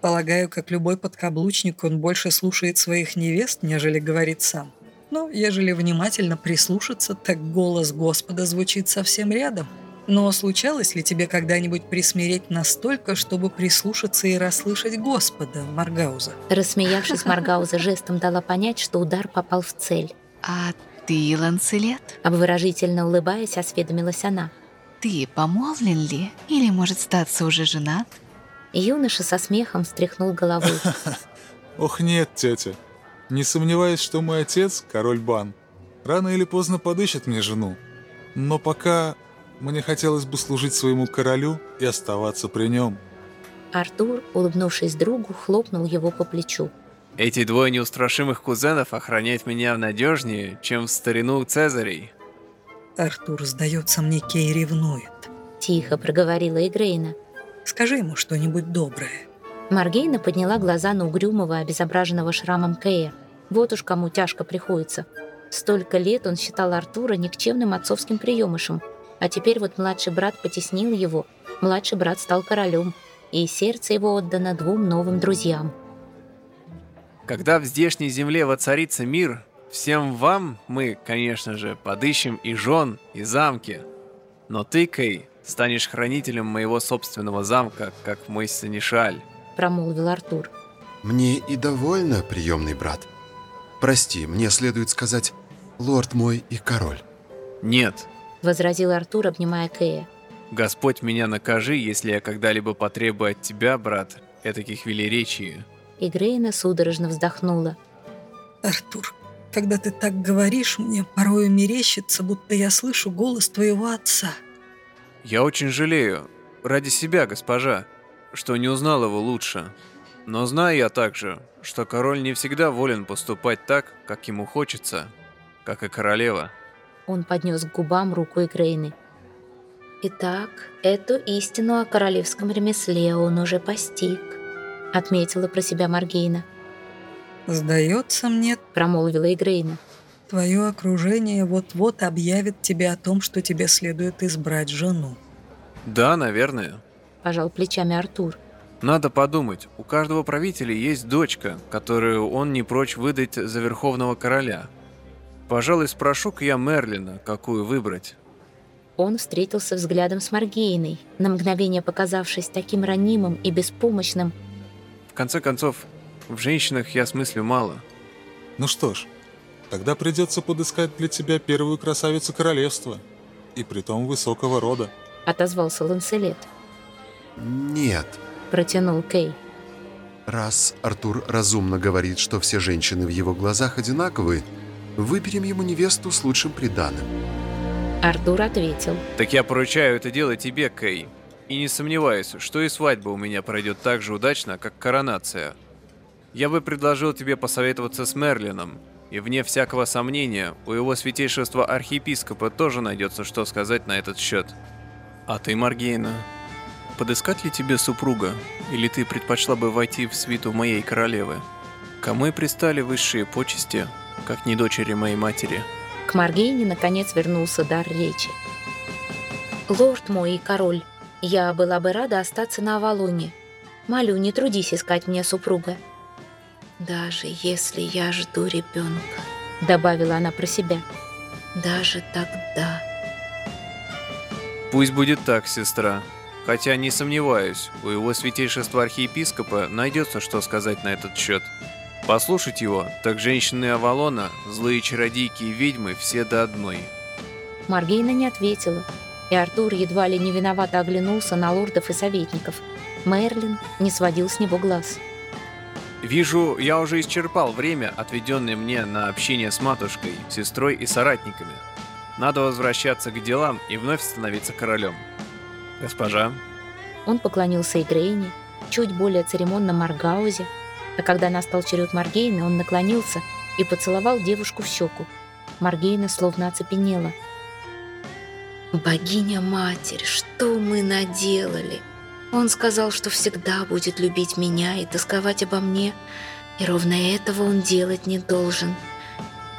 «Полагаю, как любой подкаблучник, он больше слушает своих невест, нежели говорит сам. Но ежели внимательно прислушаться, так голос Господа звучит совсем рядом». Но случалось ли тебе когда-нибудь присмиреть настолько, чтобы прислушаться и расслышать Господа, Маргауза? Рассмеявшись, Маргауза жестом дала понять, что удар попал в цель. «А ты, Ланцелет?» Обворожительно улыбаясь, осведомилась она. «Ты помолвлен ли? Или, может, статься уже женат?» Юноша со смехом встряхнул головой. (laughs) «Ох нет, тетя. Не сомневаюсь, что мой отец, король Бан, рано или поздно подыщет мне жену. Но пока мне хотелось бы служить своему королю и оставаться при нем. Артур, улыбнувшись другу, хлопнул его по плечу. Эти двое неустрашимых кузенов охраняют меня надежнее, чем в старину Цезарей. Артур, сдается мне, Кей ревнует. Тихо проговорила Игрейна. Скажи ему что-нибудь доброе. Маргейна подняла глаза на угрюмого, обезображенного шрамом Кея. Вот уж кому тяжко приходится. Столько лет он считал Артура никчемным отцовским приемышем – а теперь вот младший брат потеснил его, младший брат стал королем, и сердце его отдано двум новым друзьям. Когда в здешней земле воцарится мир, всем вам мы, конечно же, подыщем и жен, и замки. Но ты, Кей, станешь хранителем моего собственного замка, как мой Санишаль. Промолвил Артур. Мне и довольно, приемный брат. Прости, мне следует сказать, лорд мой и король. Нет, возразил Артур, обнимая Кэя. «Господь меня накажи, если я когда-либо потребую от тебя, брат, этаких велеречий». И Грейна судорожно вздохнула. «Артур, когда ты так говоришь, мне порою мерещится, будто я слышу голос твоего отца». «Я очень жалею, ради себя, госпожа, что не узнал его лучше. Но знаю я также, что король не всегда волен поступать так, как ему хочется, как и королева». Он поднес к губам руку Игрейны. «Итак, эту истину о королевском ремесле он уже постиг», — отметила про себя Маргейна. «Сдается мне», — промолвила Игрейна. твое окружение вот-вот объявит тебе о том, что тебе следует избрать жену. Да, наверное. Пожал плечами Артур. Надо подумать, у каждого правителя есть дочка, которую он не прочь выдать за верховного короля. Пожалуй, спрошу-ка я Мерлина, какую выбрать. Он встретился взглядом с Маргейной, на мгновение показавшись таким ранимым и беспомощным. В конце концов, в женщинах я смыслю мало. Ну что ж, тогда придется подыскать для тебя первую красавицу королевства. И притом высокого рода. Отозвался Ланселет. Нет. Протянул Кей. Раз Артур разумно говорит, что все женщины в его глазах одинаковые, выберем ему невесту с лучшим приданым. Артур ответил. Так я поручаю это дело тебе, Кей. И не сомневаюсь, что и свадьба у меня пройдет так же удачно, как коронация. Я бы предложил тебе посоветоваться с Мерлином, и вне всякого сомнения, у его святейшества архиепископа тоже найдется что сказать на этот счет. А ты, Маргейна, подыскать ли тебе супруга, или ты предпочла бы войти в свиту моей королевы? Кому и пристали высшие почести, как не дочери моей матери?» К Маргейне наконец вернулся дар речи. «Лорд мой и король, я была бы рада остаться на Авалоне. Молю, не трудись искать мне супруга». «Даже если я жду ребенка», — добавила она про себя. «Даже тогда...» «Пусть будет так, сестра. Хотя не сомневаюсь, у его святейшества архиепископа найдется что сказать на этот счет». Послушать его, так женщины Авалона, злые чародейки и ведьмы, все до одной. Маргейна не ответила, и Артур едва ли не виновато оглянулся на лордов и советников. Мерлин не сводил с него глаз. «Вижу, я уже исчерпал время, отведенное мне на общение с матушкой, сестрой и соратниками. Надо возвращаться к делам и вновь становиться королем. Госпожа?» Он поклонился Игрейне, чуть более церемонно Маргаузе, а когда настал черед Маргейна, он наклонился и поцеловал девушку в щеку. Маргейна словно оцепенела. «Богиня-матерь, что мы наделали? Он сказал, что всегда будет любить меня и тосковать обо мне, и ровно этого он делать не должен.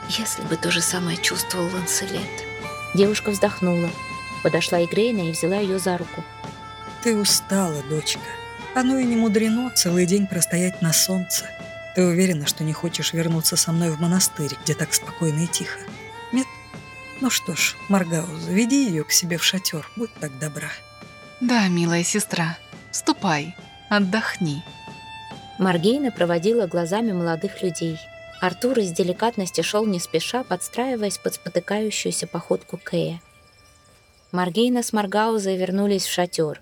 Если бы то же самое чувствовал Ланселет». Девушка вздохнула, подошла Игрейна и взяла ее за руку. «Ты устала, дочка», оно и не мудрено целый день простоять на солнце. Ты уверена, что не хочешь вернуться со мной в монастырь, где так спокойно и тихо? Нет? Ну что ж, Маргауза, заведи ее к себе в шатер, будь так добра. Да, милая сестра, ступай, отдохни. Маргейна проводила глазами молодых людей. Артур из деликатности шел не спеша, подстраиваясь под спотыкающуюся походку Кэя. Маргейна с Маргаузой вернулись в шатер.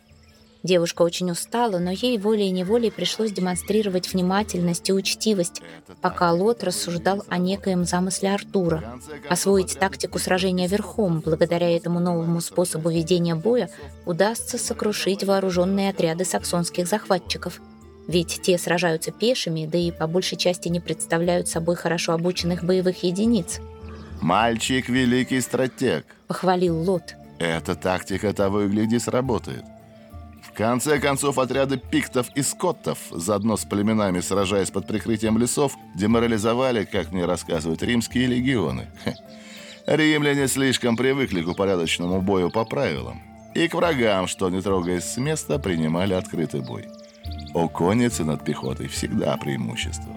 Девушка очень устала, но ей волей-неволей пришлось демонстрировать внимательность и учтивость, пока Лот рассуждал о некоем замысле Артура. Освоить тактику сражения верхом, благодаря этому новому способу ведения боя, удастся сокрушить вооруженные отряды саксонских захватчиков. Ведь те сражаются пешими, да и по большей части не представляют собой хорошо обученных боевых единиц. «Мальчик — великий стратег», — похвалил Лот. «Эта тактика того и гляди сработает. В конце концов, отряды пиктов и скоттов, заодно с племенами сражаясь под прикрытием лесов, деморализовали, как мне рассказывают, римские легионы. Римляне слишком привыкли к упорядоченному бою по правилам. И к врагам, что, не трогаясь с места, принимали открытый бой. У конницы над пехотой всегда преимущество.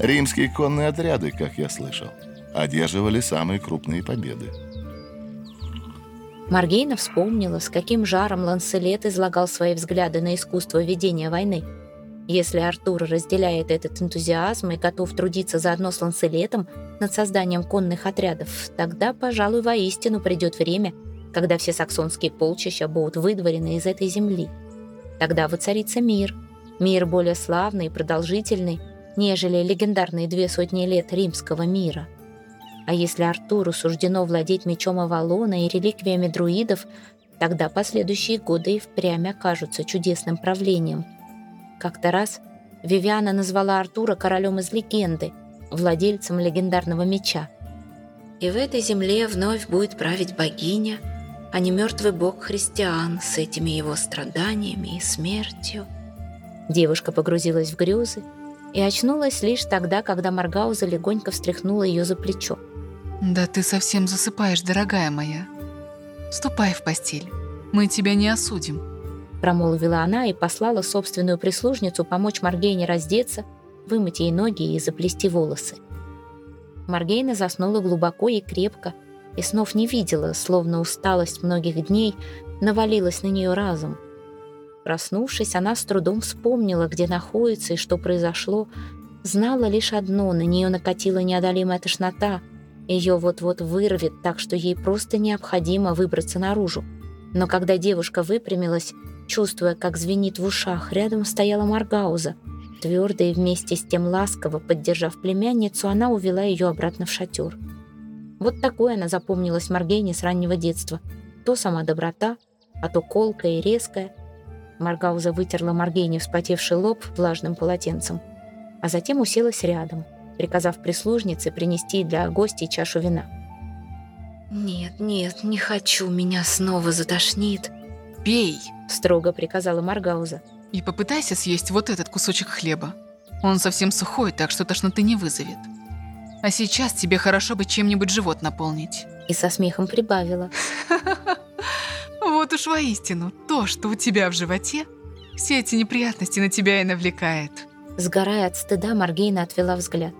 Римские конные отряды, как я слышал, одерживали самые крупные победы. Маргейна вспомнила, с каким жаром Ланселет излагал свои взгляды на искусство ведения войны. Если Артур разделяет этот энтузиазм и готов трудиться заодно с Ланселетом над созданием конных отрядов, тогда, пожалуй, воистину придет время, когда все саксонские полчища будут выдворены из этой земли. Тогда воцарится мир, мир более славный и продолжительный, нежели легендарные две сотни лет римского мира. А если Артуру суждено владеть мечом Авалона и реликвиями друидов, тогда последующие годы и впрямь окажутся чудесным правлением. Как-то раз Вивиана назвала Артура королем из легенды, владельцем легендарного меча. И в этой земле вновь будет править богиня, а не мертвый бог христиан с этими его страданиями и смертью. Девушка погрузилась в грезы и очнулась лишь тогда, когда Маргауза легонько встряхнула ее за плечо. Да ты совсем засыпаешь, дорогая моя. Ступай в постель, мы тебя не осудим. Промолвила она и послала собственную прислужницу помочь Маргейне раздеться, вымыть ей ноги и заплести волосы. Маргейна заснула глубоко и крепко, и снов не видела, словно усталость многих дней навалилась на нее разом. Проснувшись, она с трудом вспомнила, где находится и что произошло. Знала лишь одно — на нее накатила неодолимая тошнота. Ее вот-вот вырвет, так что ей просто необходимо выбраться наружу. Но когда девушка выпрямилась, чувствуя, как звенит в ушах, рядом стояла Маргауза. Твердо и вместе с тем ласково, поддержав племянницу, она увела ее обратно в шатер. Вот такое она запомнилась Маргейне с раннего детства. То сама доброта, а то колкая и резкая. Маргауза вытерла Маргейне вспотевший лоб влажным полотенцем, а затем уселась рядом, приказав прислужнице принести для гостей чашу вина. «Нет, нет, не хочу, меня снова затошнит». «Пей!» — строго приказала Маргауза. «И попытайся съесть вот этот кусочек хлеба. Он совсем сухой, так что тошноты не вызовет. А сейчас тебе хорошо бы чем-нибудь живот наполнить». И со смехом прибавила. (laughs) Вот уж воистину, то, что у тебя в животе, все эти неприятности на тебя и навлекает. Сгорая от стыда, Маргейна отвела взгляд.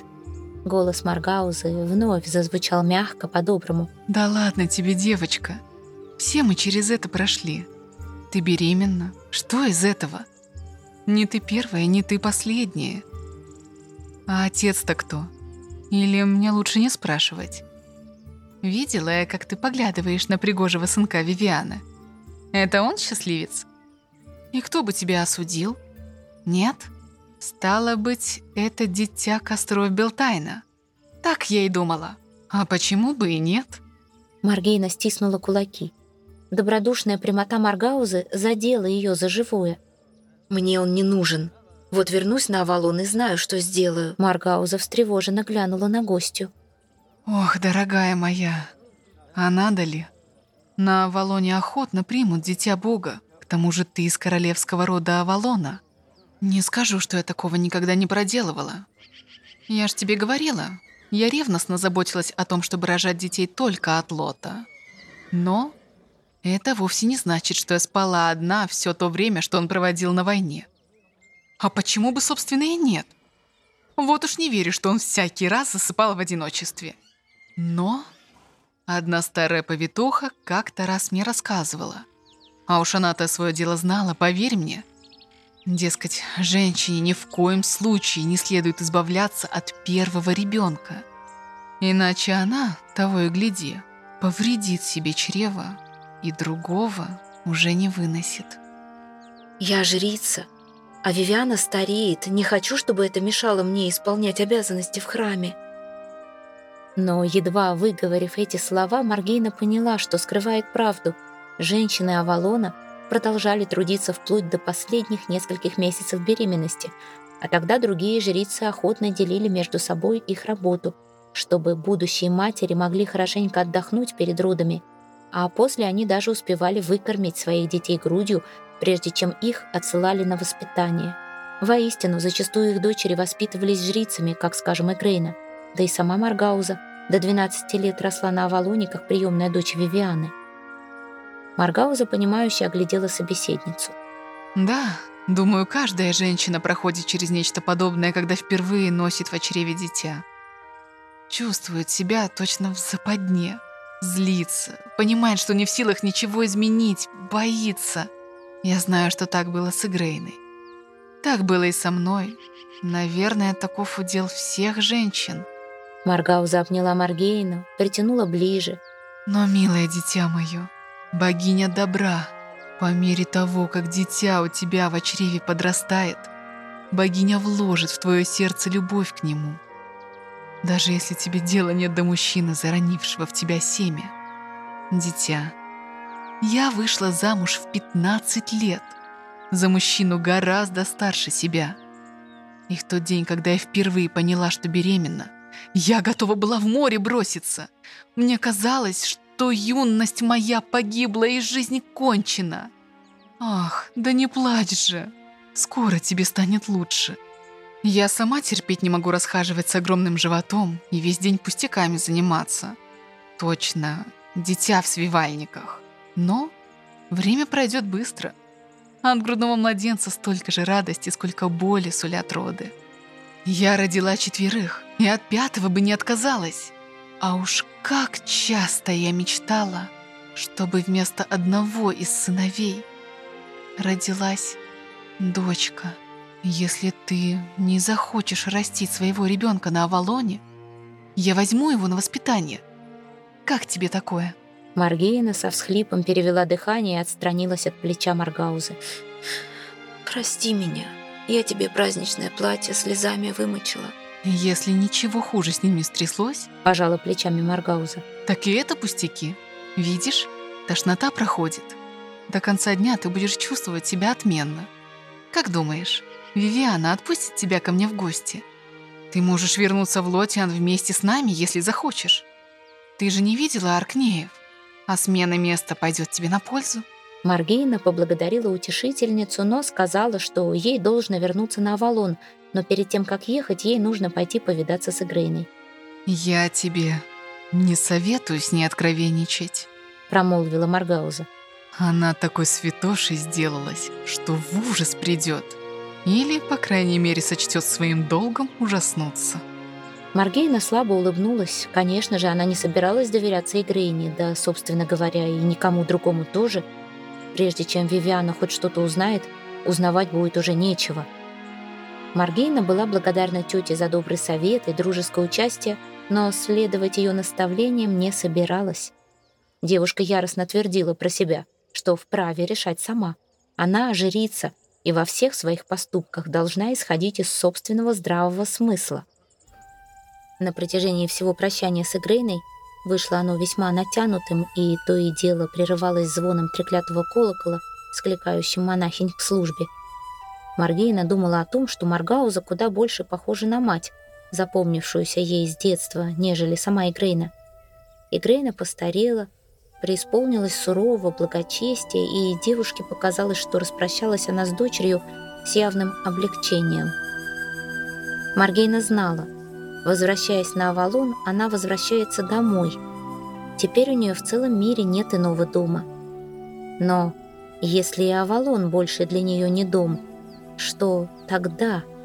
Голос Маргаузы вновь зазвучал мягко, по-доброму. «Да ладно тебе, девочка. Все мы через это прошли. Ты беременна. Что из этого? Не ты первая, не ты последняя. А отец-то кто? Или мне лучше не спрашивать? Видела я, как ты поглядываешь на пригожего сынка Вивианы. Это он счастливец? И кто бы тебя осудил? Нет? Стало быть, это дитя Костров Белтайна. Так я и думала. А почему бы и нет? Маргейна стиснула кулаки. Добродушная прямота Маргаузы задела ее за живое. «Мне он не нужен. Вот вернусь на Авалон и знаю, что сделаю». Маргауза встревоженно глянула на гостью. «Ох, дорогая моя, а надо ли? На Авалоне охотно примут дитя Бога. К тому же ты из королевского рода Авалона. Не скажу, что я такого никогда не проделывала. Я ж тебе говорила, я ревностно заботилась о том, чтобы рожать детей только от Лота. Но это вовсе не значит, что я спала одна все то время, что он проводил на войне. А почему бы, собственно, и нет? Вот уж не верю, что он всякий раз засыпал в одиночестве. Но одна старая повитуха как-то раз мне рассказывала. А уж она-то свое дело знала, поверь мне. Дескать, женщине ни в коем случае не следует избавляться от первого ребенка. Иначе она, того и гляди, повредит себе чрево и другого уже не выносит. «Я жрица, а Вивиана стареет. Не хочу, чтобы это мешало мне исполнять обязанности в храме». Но, едва выговорив эти слова, Маргейна поняла, что скрывает правду. Женщины Авалона продолжали трудиться вплоть до последних нескольких месяцев беременности, а тогда другие жрицы охотно делили между собой их работу, чтобы будущие матери могли хорошенько отдохнуть перед родами, а после они даже успевали выкормить своих детей грудью, прежде чем их отсылали на воспитание. Воистину, зачастую их дочери воспитывались жрицами, как, скажем, Эгрейна, да и сама Маргауза до 12 лет росла на Авалоне, как приемная дочь Вивианы. Маргауза, понимающе оглядела собеседницу. Да, думаю, каждая женщина проходит через нечто подобное, когда впервые носит в чреве дитя. Чувствует себя точно в западне, злится, понимает, что не в силах ничего изменить, боится. Я знаю, что так было с Игрейной. Так было и со мной. Наверное, таков удел всех женщин. Маргауза обняла Маргейну, притянула ближе. Но, милое дитя мое, богиня добра, по мере того, как дитя у тебя в чреве подрастает, богиня вложит в твое сердце любовь к нему. Даже если тебе дела нет до мужчины, заронившего в тебя семя. Дитя, я вышла замуж в 15 лет за мужчину гораздо старше себя. И в тот день, когда я впервые поняла, что беременна, я готова была в море броситься. Мне казалось, что юность моя погибла и жизнь кончена. Ах, да не плачь же. Скоро тебе станет лучше. Я сама терпеть не могу расхаживать с огромным животом и весь день пустяками заниматься. точно дитя в свивальниках. Но время пройдет быстро. От грудного младенца столько же радости, сколько боли сулят роды. Я родила четверых, и от пятого бы не отказалась. А уж как часто я мечтала, чтобы вместо одного из сыновей родилась дочка. Если ты не захочешь растить своего ребенка на Авалоне, я возьму его на воспитание. Как тебе такое?» Маргейна со всхлипом перевела дыхание и отстранилась от плеча Маргауза. «Прости меня. Я тебе праздничное платье слезами вымочила». «Если ничего хуже с ними стряслось, — пожала плечами Маргауза, — так и это пустяки. Видишь, тошнота проходит. До конца дня ты будешь чувствовать себя отменно. Как думаешь, Вивиана отпустит тебя ко мне в гости? Ты можешь вернуться в Лотиан вместе с нами, если захочешь. Ты же не видела Аркнеев, а смена места пойдет тебе на пользу. Маргейна поблагодарила утешительницу, но сказала, что ей должно вернуться на Авалон, но перед тем, как ехать, ей нужно пойти повидаться с Игрейной. «Я тебе не советую с ней откровенничать», — промолвила Маргауза. «Она такой святошей сделалась, что в ужас придет. Или, по крайней мере, сочтет своим долгом ужаснуться». Маргейна слабо улыбнулась. Конечно же, она не собиралась доверяться Игрейне, да, собственно говоря, и никому другому тоже. Прежде чем Вивиана хоть что-то узнает, узнавать будет уже нечего. Маргейна была благодарна тете за добрый совет и дружеское участие, но следовать ее наставлениям не собиралась. Девушка яростно твердила про себя, что вправе решать сама. Она жрица и во всех своих поступках должна исходить из собственного здравого смысла. На протяжении всего прощания с Игрейной вышло оно весьма натянутым, и то и дело прерывалось звоном треклятого колокола, скликающим монахинь к службе. Маргейна думала о том, что Маргауза куда больше похожа на мать, запомнившуюся ей с детства, нежели сама Игрейна. Игрейна постарела, преисполнилась сурового благочестия, и девушке показалось, что распрощалась она с дочерью с явным облегчением. Маргейна знала — Возвращаясь на Авалон, она возвращается домой. Теперь у нее в целом мире нет иного дома. Но если и Авалон больше для нее не дом, что тогда –